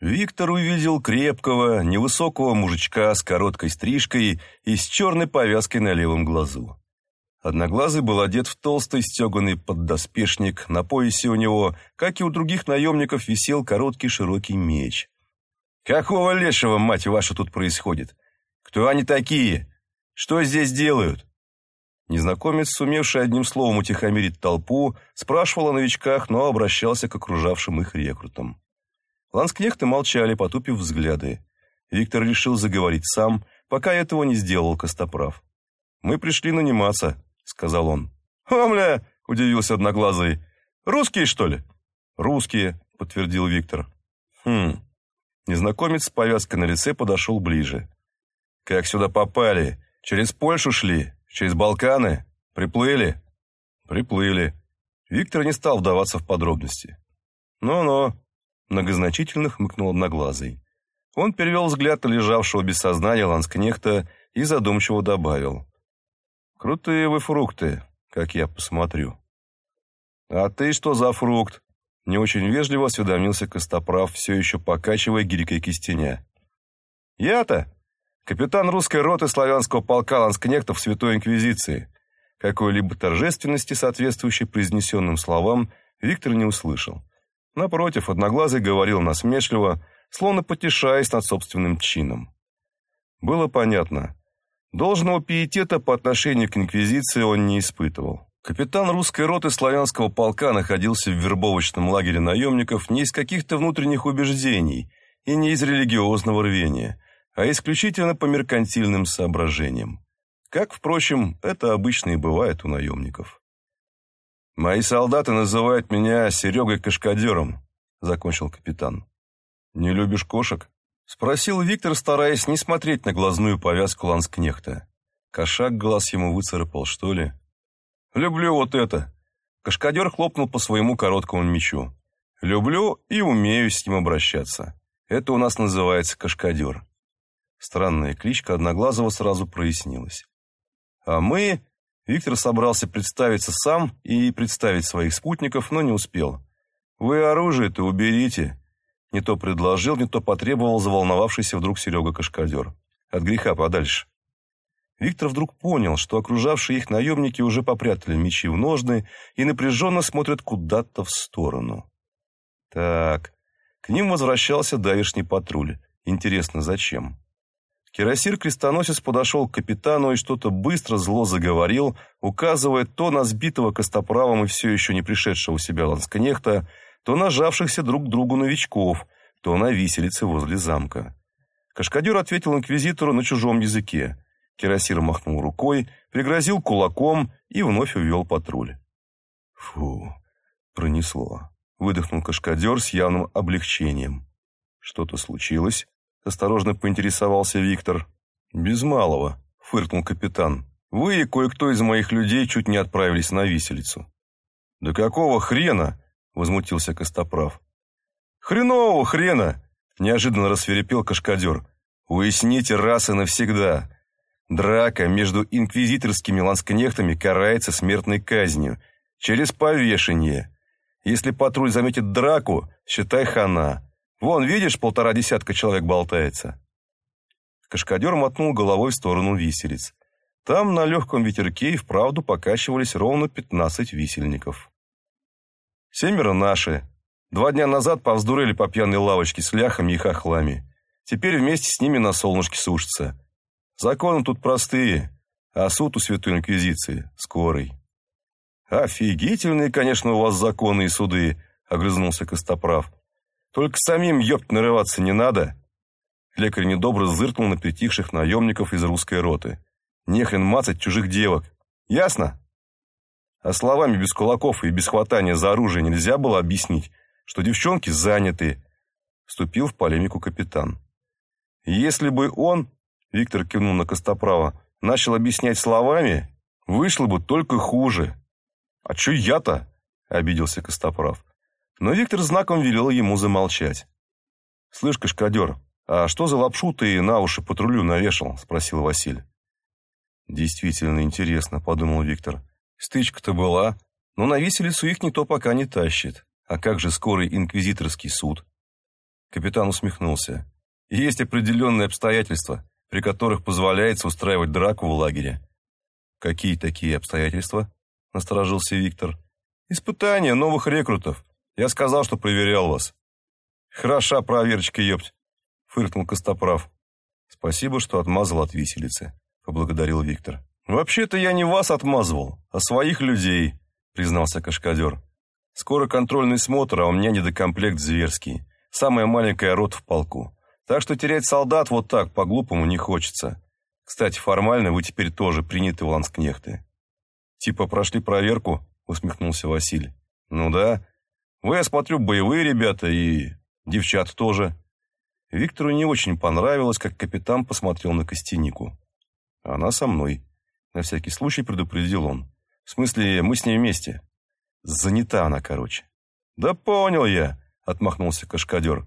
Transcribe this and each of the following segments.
Виктор увидел крепкого, невысокого мужичка с короткой стрижкой и с черной повязкой на левом глазу. Одноглазый был одет в толстый стеганый поддоспешник, на поясе у него, как и у других наемников, висел короткий широкий меч. «Какого лешего, мать ваша, тут происходит? Кто они такие? Что здесь делают?» Незнакомец, сумевший одним словом утихомирить толпу, спрашивал о новичках, но обращался к окружавшим их рекрутам. Ланскнехты молчали, потупив взгляды. Виктор решил заговорить сам, пока этого не сделал Костоправ. «Мы пришли наниматься», — сказал он. «Омля!» — удивился Одноглазый. «Русские, что ли?» «Русские», — подтвердил Виктор. «Хм». Незнакомец с повязкой на лице подошел ближе. «Как сюда попали? Через Польшу шли? Через Балканы? Приплыли?» «Приплыли». Виктор не стал вдаваться в подробности. «Ну-ну», Многозначительно хмыкнул одноглазый. Он перевел взгляд на лежавшего без сознания ланскнехта и задумчиво добавил. «Крутые вы фрукты, как я посмотрю». «А ты что за фрукт?» Не очень вежливо осведомился Костоправ, все еще покачивая гирькой кистеня. «Я-то? Капитан русской роты славянского полка ланскнехтов Святой Инквизиции». Какой-либо торжественности, соответствующей произнесенным словам, Виктор не услышал. Напротив, Одноглазый говорил насмешливо, словно потешаясь над собственным чином. Было понятно. Должного пиетета по отношению к инквизиции он не испытывал. Капитан русской роты славянского полка находился в вербовочном лагере наемников не из каких-то внутренних убеждений и не из религиозного рвения, а исключительно по меркантильным соображениям. Как, впрочем, это обычно и бывает у наемников. «Мои солдаты называют меня Серегой-кашкадером», — закончил капитан. «Не любишь кошек?» — спросил Виктор, стараясь не смотреть на глазную повязку ланскнехта. Кошак глаз ему выцарапал, что ли? «Люблю вот это!» Кашкадер хлопнул по своему короткому мечу. «Люблю и умею с ним обращаться. Это у нас называется кашкадер». Странная кличка Одноглазого сразу прояснилась. «А мы Виктор собрался представиться сам и представить своих спутников, но не успел. «Вы оружие-то уберите!» Не то предложил, не то потребовал заволновавшийся вдруг Серега Кашкадер. От греха подальше. Виктор вдруг понял, что окружавшие их наемники уже попрятали мечи в ножны и напряженно смотрят куда-то в сторону. Так, к ним возвращался давишний патруль. Интересно, зачем? Кирасир-крестоносец подошел к капитану и что-то быстро зло заговорил, указывая то на сбитого костоправом и все еще не пришедшего в себя ланскнехта, то на жавшихся друг к другу новичков, то на виселице возле замка. Кашкадер ответил инквизитору на чужом языке. Кирасир махнул рукой, пригрозил кулаком и вновь увел патруль. «Фу, пронесло», — выдохнул Кашкадер с явным облегчением. «Что-то случилось?» Осторожно поинтересовался Виктор. «Без малого», — фыркнул капитан. «Вы и кое-кто из моих людей чуть не отправились на виселицу». «Да какого хрена?» — возмутился Костоправ. «Хренового хрена!» — неожиданно рассверепел Кашкадер. «Уясните раз и навсегда. Драка между инквизиторскими ланскнехтами карается смертной казнью, через повешение. Если патруль заметит драку, считай хана. Вон, видишь, полтора десятка человек болтается. Кашкадер мотнул головой в сторону виселиц. Там на легком ветерке и вправду покачивались ровно пятнадцать висельников. Семеро наши. Два дня назад повздурили по пьяной лавочке с ляхами и хохлами. Теперь вместе с ними на солнышке сушатся. Законы тут простые, а суд у Святой Инквизиции скорый. «Офигительные, конечно, у вас законы и суды», — огрызнулся Костоправ. Только самим, ёпт, нарываться не надо. Лекарь недобро зыркнул на притихших наемников из русской роты. Нехрен мацать чужих девок. Ясно? А словами без кулаков и без хватания за оружие нельзя было объяснить, что девчонки заняты. Вступил в полемику капитан. Если бы он, Виктор кивнул на Костоправа, начал объяснять словами, вышло бы только хуже. А чё я-то? Обиделся Костоправ. Но Виктор знаком велел ему замолчать. «Слышь, кашкадер, а что за лапшу ты на уши патрулю навешал?» – спросил Василий. «Действительно интересно», – подумал Виктор. «Стычка-то была, но на виселицу их никто пока не тащит. А как же скорый инквизиторский суд?» Капитан усмехнулся. Есть определенные обстоятельства, при которых позволяется устраивать драку в лагере. Какие такие обстоятельства? Насторожился Виктор. Испытания новых рекрутов. Я сказал, что проверял вас. Хороша проверочка, ёпть, фыркнул Костоправ. Спасибо, что отмазал от виселицы, поблагодарил Виктор. Вообще-то я не вас отмазывал, а своих людей, признался Кашкадер. Скоро контрольный смотр, а у меня недокомплект зверский. Самая маленькая рота в полку. Так что терять солдат вот так, по-глупому, не хочется. Кстати, формально вы теперь тоже приняты в ланскнехты. Типа прошли проверку, усмехнулся Василий. Ну да. Вы, я смотрю, боевые ребята и девчат тоже. Виктору не очень понравилось, как капитан посмотрел на Костянику. Она со мной. На всякий случай предупредил он. В смысле, мы с ней вместе. Занята она, короче. Да понял я, отмахнулся Кашкадер.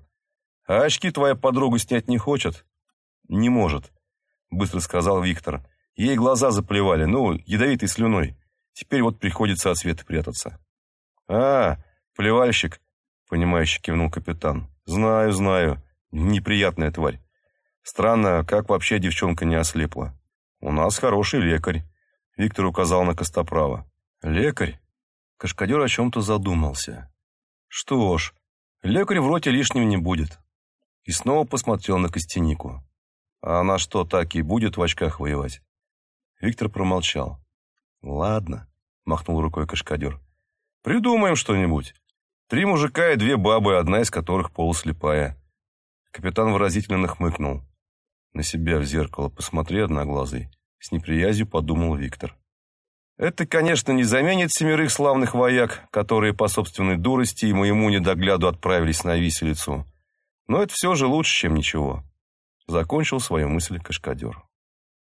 А очки твоя подруга снять не хочет? Не может, быстро сказал Виктор. Ей глаза заплевали, ну, ядовитой слюной. Теперь вот приходится от света прятаться. А, плевальщик, понимающе кивнул капитан. Знаю, знаю. Неприятная тварь. Странно, как вообще девчонка не ослепла. У нас хороший лекарь. Виктор указал на Костоправа. Лекарь? Кашкадер о чем-то задумался. Что ж, лекарь в роте лишним не будет и снова посмотрел на Костянику. «А она что, так и будет в очках воевать?» Виктор промолчал. «Ладно», — махнул рукой Кашкадер. «Придумаем что-нибудь. Три мужика и две бабы, одна из которых полуслепая». Капитан выразительно нахмыкнул. «На себя в зеркало посмотри, одноглазый», — с неприязнью подумал Виктор. «Это, конечно, не заменит семерых славных вояк, которые по собственной дурости и моему недогляду отправились на виселицу. Но это все же лучше, чем ничего. Закончил свою мысль Кашкадер.